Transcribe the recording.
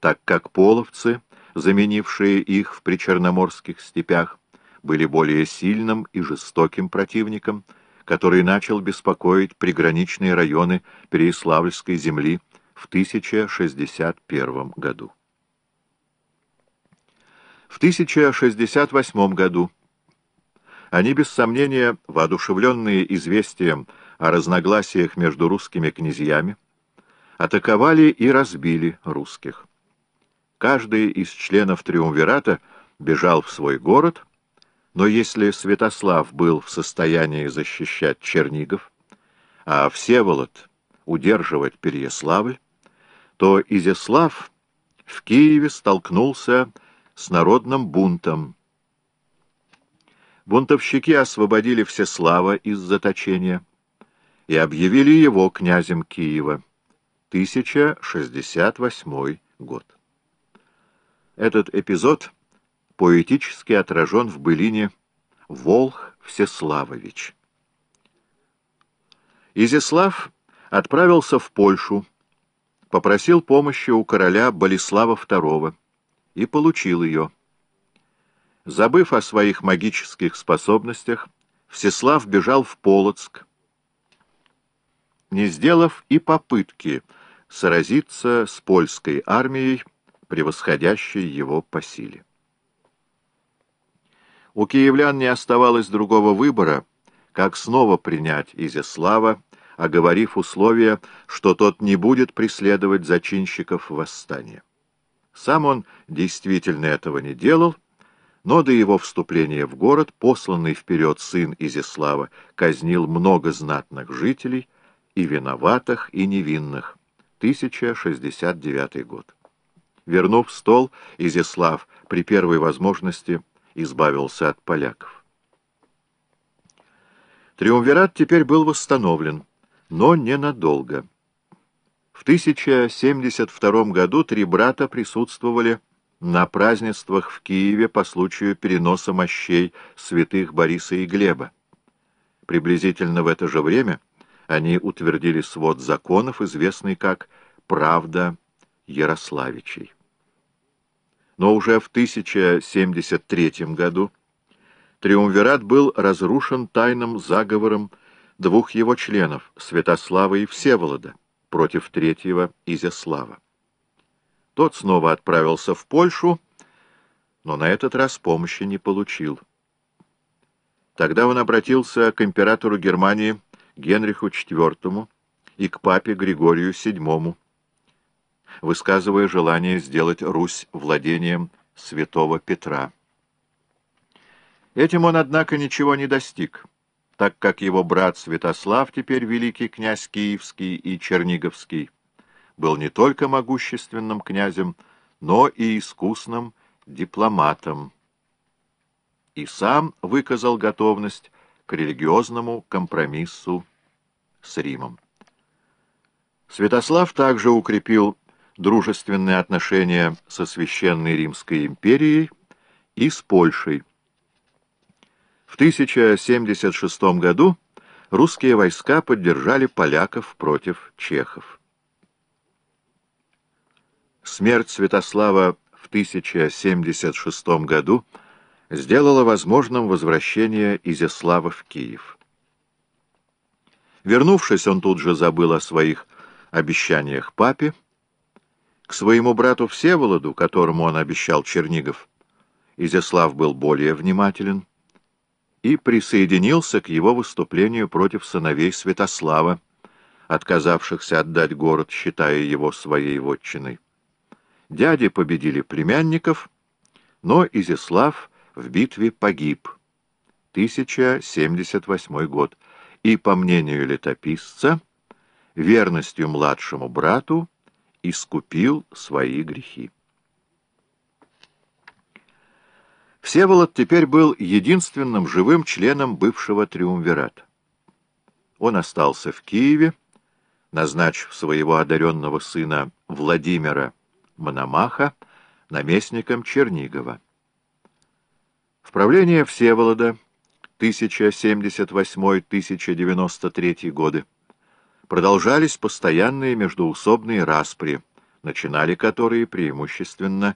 так как половцы, заменившие их в причерноморских степях, были более сильным и жестоким противником, который начал беспокоить приграничные районы Переяславльской земли в 1061 году. В 1068 году они, без сомнения, воодушевленные известием о разногласиях между русскими князьями, атаковали и разбили русских. Каждый из членов Триумвирата бежал в свой город, но если Святослав был в состоянии защищать Чернигов, а Всеволод удерживать Переяславль, то Изяслав в Киеве столкнулся с народным бунтом. Бунтовщики освободили Всеслава из заточения и объявили его князем Киева. 1068 год. Этот эпизод поэтически отражен в былине «Волх Всеславович». Изяслав отправился в Польшу, попросил помощи у короля Болеслава II и получил ее. Забыв о своих магических способностях, Всеслав бежал в Полоцк, не сделав и попытки сразиться с польской армией, превосходящей его по силе. У киевлян не оставалось другого выбора, как снова принять Изяслава, оговорив условия, что тот не будет преследовать зачинщиков восстания. Сам он действительно этого не делал, но до его вступления в город посланный вперед сын Изяслава казнил много знатных жителей, и виноватых, и невинных. 1069 год. Вернув стол, Изяслав при первой возможности избавился от поляков. Триумвират теперь был восстановлен, но ненадолго. В 1072 году три брата присутствовали на празднествах в Киеве по случаю переноса мощей святых Бориса и Глеба. Приблизительно в это же время они утвердили свод законов, известный как «Правда Ярославичей». Но уже в 1073 году Триумвират был разрушен тайным заговором двух его членов, Святослава и Всеволода, против третьего Изяслава. Тот снова отправился в Польшу, но на этот раз помощи не получил. Тогда он обратился к императору Германии Генриху IV и к папе Григорию VII, высказывая желание сделать Русь владением святого Петра. Этим он, однако, ничего не достиг так как его брат Святослав, теперь великий князь Киевский и Черниговский, был не только могущественным князем, но и искусным дипломатом, и сам выказал готовность к религиозному компромиссу с Римом. Святослав также укрепил дружественные отношения со Священной Римской империей и с Польшей, в 1076 году русские войска поддержали поляков против чехов. Смерть Святослава в 1076 году сделала возможным возвращение Изяслава в Киев. Вернувшись, он тут же забыл о своих обещаниях папе. К своему брату Всеволоду, которому он обещал Чернигов, Изяслав был более внимателен и присоединился к его выступлению против сыновей Святослава, отказавшихся отдать город, считая его своей вотчиной. Дяди победили племянников, но Изяслав в битве погиб. 1078 год. И, по мнению летописца, верностью младшему брату искупил свои грехи. Всеволод теперь был единственным живым членом бывшего триумвирата. Он остался в Киеве, назначив своего одаренного сына Владимира Мономаха наместником Чернигова. В правление Всеволода 1078-1093 годы продолжались постоянные междуусобные распри, начинали которые преимущественно